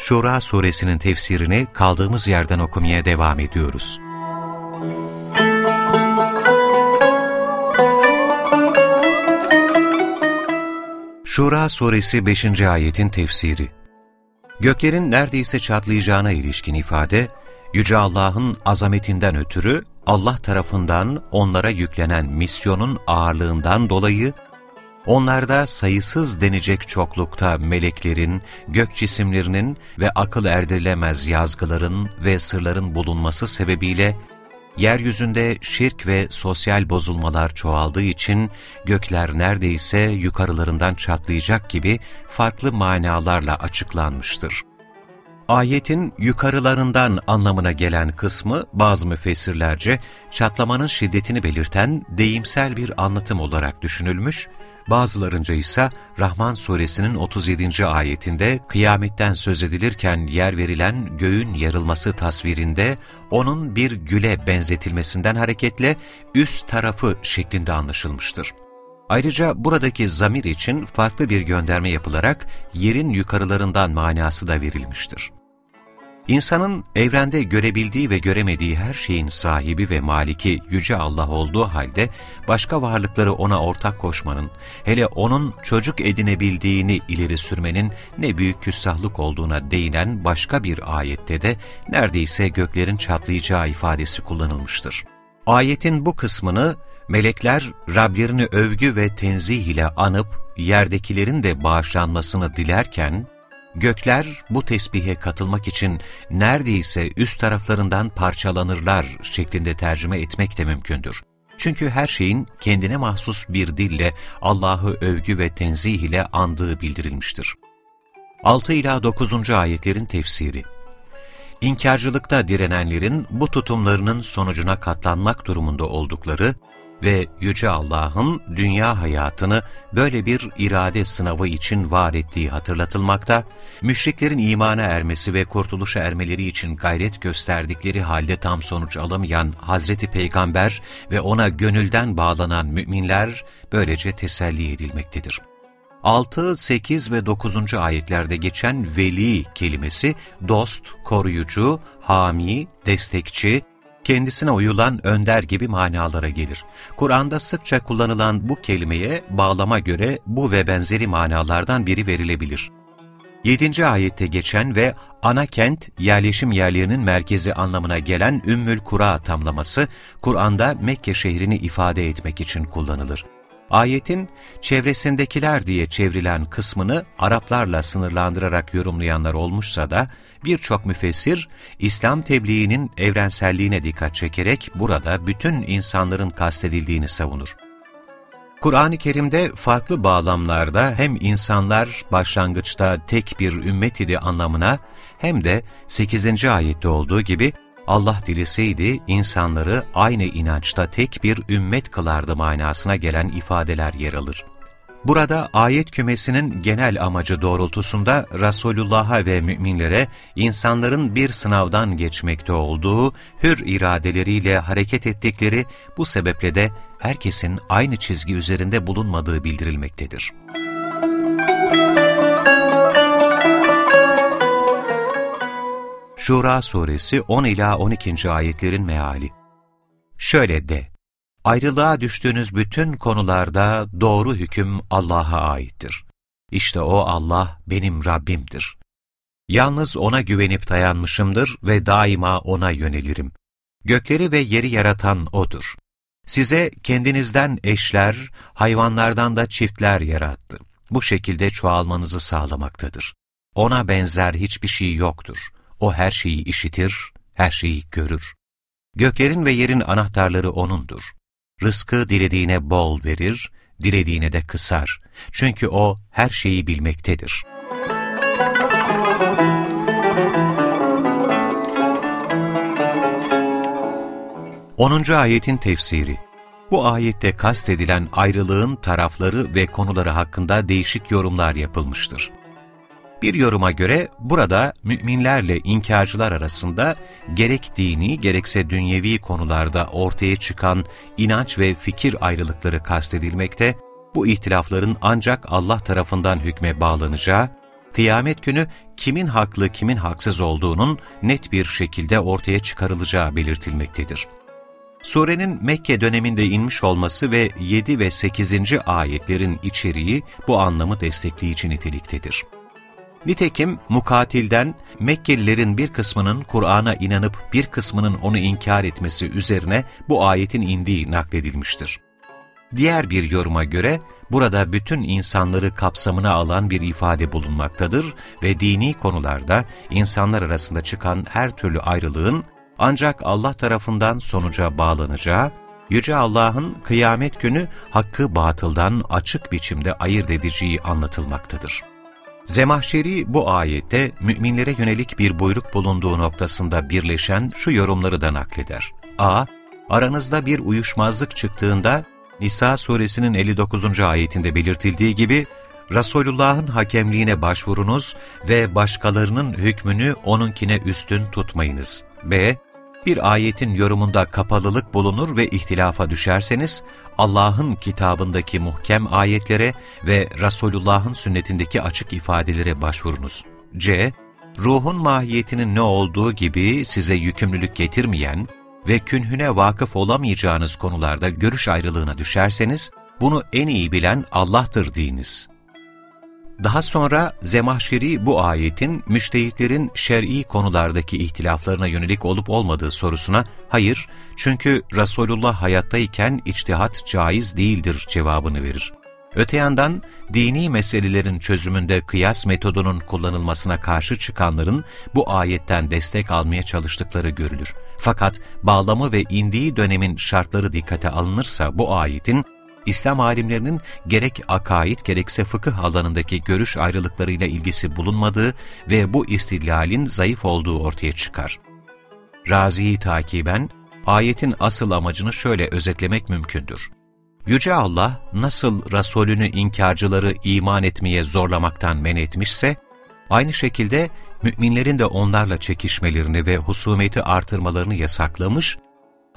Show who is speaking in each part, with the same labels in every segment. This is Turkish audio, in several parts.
Speaker 1: Şura suresinin tefsirini kaldığımız yerden okumaya devam ediyoruz. Şura suresi 5. ayetin tefsiri Göklerin neredeyse çatlayacağına ilişkin ifade, Yüce Allah'ın azametinden ötürü Allah tarafından onlara yüklenen misyonun ağırlığından dolayı Onlarda sayısız denecek çoklukta meleklerin, gök cisimlerinin ve akıl erdirilemez yazgıların ve sırların bulunması sebebiyle yeryüzünde şirk ve sosyal bozulmalar çoğaldığı için gökler neredeyse yukarılarından çatlayacak gibi farklı manalarla açıklanmıştır. Ayetin yukarılarından anlamına gelen kısmı bazı müfessirlerce çatlamanın şiddetini belirten deyimsel bir anlatım olarak düşünülmüş Bazılarınca ise Rahman suresinin 37. ayetinde kıyametten söz edilirken yer verilen göğün yarılması tasvirinde onun bir güle benzetilmesinden hareketle üst tarafı şeklinde anlaşılmıştır. Ayrıca buradaki zamir için farklı bir gönderme yapılarak yerin yukarılarından manası da verilmiştir. İnsanın evrende görebildiği ve göremediği her şeyin sahibi ve maliki Yüce Allah olduğu halde başka varlıkları ona ortak koşmanın, hele onun çocuk edinebildiğini ileri sürmenin ne büyük küstahlık olduğuna değinen başka bir ayette de neredeyse göklerin çatlayacağı ifadesi kullanılmıştır. Ayetin bu kısmını melekler Rablerini övgü ve tenzih ile anıp yerdekilerin de bağışlanmasını dilerken, Gökler bu tesbihe katılmak için neredeyse üst taraflarından parçalanırlar şeklinde tercüme etmek de mümkündür. Çünkü her şeyin kendine mahsus bir dille Allah'ı övgü ve tenzih ile andığı bildirilmiştir. 6 ila 9. ayetlerin tefsiri İnkarcılıkta direnenlerin bu tutumlarının sonucuna katlanmak durumunda oldukları ve Yüce Allah'ın dünya hayatını böyle bir irade sınavı için var ettiği hatırlatılmakta, müşriklerin imana ermesi ve kurtuluşa ermeleri için gayret gösterdikleri halde tam sonuç alamayan Hazreti Peygamber ve ona gönülden bağlanan müminler böylece teselli edilmektedir. 6, 8 ve 9. ayetlerde geçen veli kelimesi dost, koruyucu, hami, destekçi, kendisine uyulan önder gibi manalara gelir. Kur'an'da sıkça kullanılan bu kelimeye bağlama göre bu ve benzeri manalardan biri verilebilir. 7. ayette geçen ve ana kent yerleşim yerlerinin merkezi anlamına gelen Ümmül Kura tamlaması, Kur'an'da Mekke şehrini ifade etmek için kullanılır. Ayetin çevresindekiler diye çevrilen kısmını Araplarla sınırlandırarak yorumlayanlar olmuşsa da birçok müfessir İslam tebliğinin evrenselliğine dikkat çekerek burada bütün insanların kastedildiğini savunur. Kur'an-ı Kerim'de farklı bağlamlarda hem insanlar başlangıçta tek bir ümmet idi anlamına hem de 8. ayette olduğu gibi Allah dileseydi insanları aynı inançta tek bir ümmet kılardı manasına gelen ifadeler yer alır. Burada ayet kümesinin genel amacı doğrultusunda Resulullah'a ve müminlere insanların bir sınavdan geçmekte olduğu, hür iradeleriyle hareket ettikleri, bu sebeple de herkesin aynı çizgi üzerinde bulunmadığı bildirilmektedir. Şura suresi 10 ila 12. ayetlerin meali. Şöyle de: Ayrılığa düştüğünüz bütün konularda doğru hüküm Allah'a aittir. İşte o Allah benim Rabbimdir. Yalnız O'na güvenip dayanmışımdır ve daima O'na yönelirim. Gökleri ve yeri yaratan O'dur. Size kendinizden eşler, hayvanlardan da çiftler yarattı. Bu şekilde çoğalmanızı sağlamaktadır. O'na benzer hiçbir şey yoktur. O her şeyi işitir, her şeyi görür. Göklerin ve yerin anahtarları O'nundur. Rızkı dilediğine bol verir, dilediğine de kısar. Çünkü O her şeyi bilmektedir. Onuncu Ayetin Tefsiri Bu ayette kastedilen ayrılığın tarafları ve konuları hakkında değişik yorumlar yapılmıştır. Bir yoruma göre burada müminlerle inkarcılar arasında gerek dini gerekse dünyevi konularda ortaya çıkan inanç ve fikir ayrılıkları kastedilmekte, bu ihtilafların ancak Allah tarafından hükme bağlanacağı, kıyamet günü kimin haklı kimin haksız olduğunun net bir şekilde ortaya çıkarılacağı belirtilmektedir. Surenin Mekke döneminde inmiş olması ve 7 ve 8. ayetlerin içeriği bu anlamı destekleyici niteliktedir. Nitekim mukatilden Mekkelilerin bir kısmının Kur'an'a inanıp bir kısmının onu inkar etmesi üzerine bu ayetin indiği nakledilmiştir. Diğer bir yoruma göre burada bütün insanları kapsamına alan bir ifade bulunmaktadır ve dini konularda insanlar arasında çıkan her türlü ayrılığın ancak Allah tarafından sonuca bağlanacağı, Yüce Allah'ın kıyamet günü hakkı batıldan açık biçimde ayırt edeceği anlatılmaktadır. Zemahşeri bu ayette müminlere yönelik bir buyruk bulunduğu noktasında birleşen şu yorumları da nakleder. A. Aranızda bir uyuşmazlık çıktığında Nisa suresinin 59. ayetinde belirtildiği gibi Resulullah'ın hakemliğine başvurunuz ve başkalarının hükmünü onunkine üstün tutmayınız. B. Bir ayetin yorumunda kapalılık bulunur ve ihtilafa düşerseniz, Allah'ın kitabındaki muhkem ayetlere ve Resulullah'ın sünnetindeki açık ifadelere başvurunuz. C. Ruhun mahiyetinin ne olduğu gibi size yükümlülük getirmeyen ve künhüne vakıf olamayacağınız konularda görüş ayrılığına düşerseniz, bunu en iyi bilen Allah'tır deyiniz. Daha sonra Zemahşeri bu ayetin müştehitlerin şer'i konulardaki ihtilaflarına yönelik olup olmadığı sorusuna hayır çünkü Resulullah hayattayken içtihat caiz değildir cevabını verir. Öte yandan dini meselelerin çözümünde kıyas metodunun kullanılmasına karşı çıkanların bu ayetten destek almaya çalıştıkları görülür. Fakat bağlamı ve indiği dönemin şartları dikkate alınırsa bu ayetin İslam alimlerinin gerek akaid gerekse fıkıh alanındaki görüş ayrılıklarıyla ilgisi bulunmadığı ve bu istidlalin zayıf olduğu ortaya çıkar. Razi'yi takiben, ayetin asıl amacını şöyle özetlemek mümkündür. Yüce Allah nasıl Resulünü inkarcıları iman etmeye zorlamaktan men etmişse, aynı şekilde müminlerin de onlarla çekişmelerini ve husumeti artırmalarını yasaklamış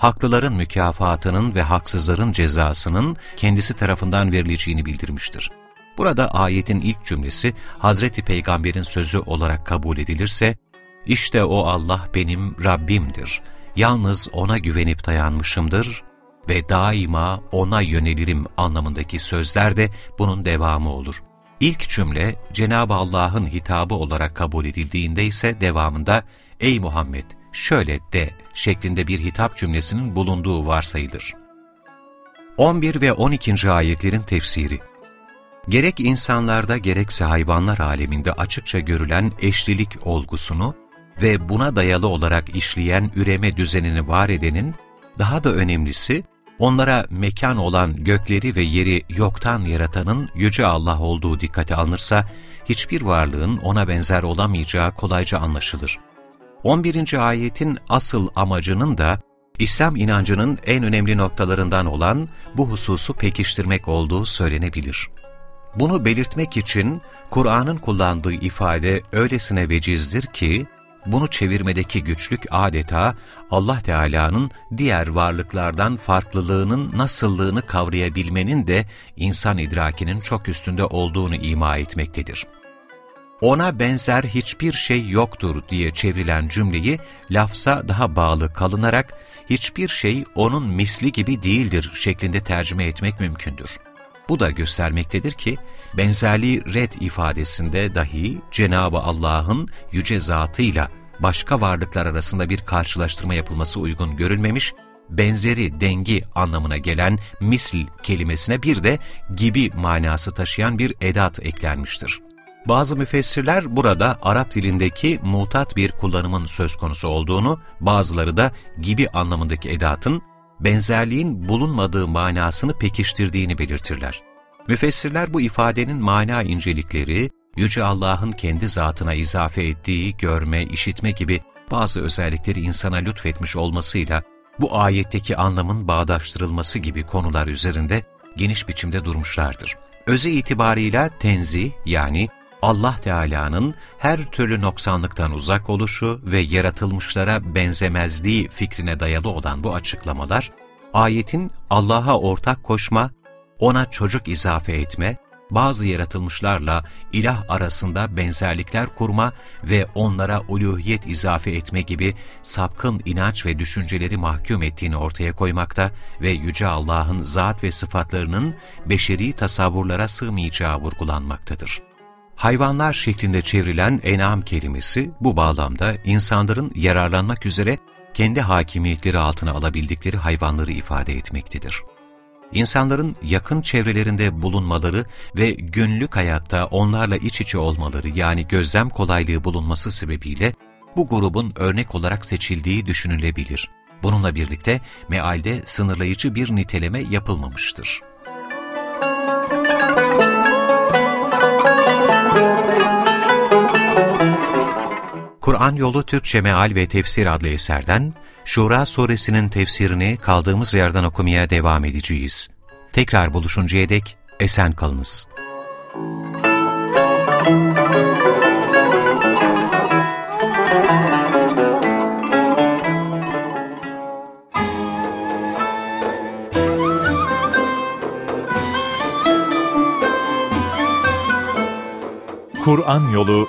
Speaker 1: haklıların mükafatının ve haksızların cezasının kendisi tarafından verileceğini bildirmiştir. Burada ayetin ilk cümlesi Hazreti Peygamber'in sözü olarak kabul edilirse, işte o Allah benim Rabbimdir, yalnız O'na güvenip dayanmışımdır ve daima O'na yönelirim anlamındaki sözler de bunun devamı olur. İlk cümle Cenab-ı Allah'ın hitabı olarak kabul edildiğinde ise devamında, Ey Muhammed! Şöyle de şeklinde bir hitap cümlesinin bulunduğu varsayılır. 11 ve 12. ayetlerin tefsiri Gerek insanlarda gerekse hayvanlar aleminde açıkça görülen eşlilik olgusunu ve buna dayalı olarak işleyen üreme düzenini var edenin, daha da önemlisi, onlara mekan olan gökleri ve yeri yoktan yaratanın Yüce Allah olduğu dikkate alınırsa, hiçbir varlığın ona benzer olamayacağı kolayca anlaşılır. 11. ayetin asıl amacının da İslam inancının en önemli noktalarından olan bu hususu pekiştirmek olduğu söylenebilir. Bunu belirtmek için Kur'an'ın kullandığı ifade öylesine vecizdir ki, bunu çevirmedeki güçlük adeta Allah Teala'nın diğer varlıklardan farklılığının nasıllığını kavrayabilmenin de insan idrakinin çok üstünde olduğunu ima etmektedir ona benzer hiçbir şey yoktur diye çevrilen cümleyi lafza daha bağlı kalınarak hiçbir şey onun misli gibi değildir şeklinde tercüme etmek mümkündür. Bu da göstermektedir ki benzerliği red ifadesinde dahi Cenab-ı Allah'ın yüce zatıyla başka varlıklar arasında bir karşılaştırma yapılması uygun görülmemiş, benzeri, dengi anlamına gelen misl kelimesine bir de gibi manası taşıyan bir edat eklenmiştir. Bazı müfessirler burada Arap dilindeki mutat bir kullanımın söz konusu olduğunu, bazıları da gibi anlamındaki edatın benzerliğin bulunmadığı manasını pekiştirdiğini belirtirler. Müfessirler bu ifadenin mana incelikleri, Yüce Allah'ın kendi zatına izafe ettiği görme, işitme gibi bazı özellikleri insana lütfetmiş olmasıyla bu ayetteki anlamın bağdaştırılması gibi konular üzerinde geniş biçimde durmuşlardır. Öze itibarıyla tenzi yani Allah Teala'nın her türlü noksanlıktan uzak oluşu ve yaratılmışlara benzemezliği fikrine dayalı olan bu açıklamalar, ayetin Allah'a ortak koşma, ona çocuk izafe etme, bazı yaratılmışlarla ilah arasında benzerlikler kurma ve onlara uluhiyet izafe etme gibi sapkın inanç ve düşünceleri mahkum ettiğini ortaya koymakta ve Yüce Allah'ın zat ve sıfatlarının beşeri tasavvurlara sığmayacağı vurgulanmaktadır. Hayvanlar şeklinde çevrilen enam kelimesi bu bağlamda insanların yararlanmak üzere kendi hakimiyetleri altına alabildikleri hayvanları ifade etmektedir. İnsanların yakın çevrelerinde bulunmaları ve günlük hayatta onlarla iç içe olmaları yani gözlem kolaylığı bulunması sebebiyle bu grubun örnek olarak seçildiği düşünülebilir. Bununla birlikte mealde sınırlayıcı bir niteleme yapılmamıştır. Kur'an Yolu Türkçe Meal ve Tefsir adlı eserden Şura suresinin tefsirini kaldığımız yerden okumaya devam edeceğiz. Tekrar buluşuncaya dek esen kalınız.
Speaker 2: Kur'an Yolu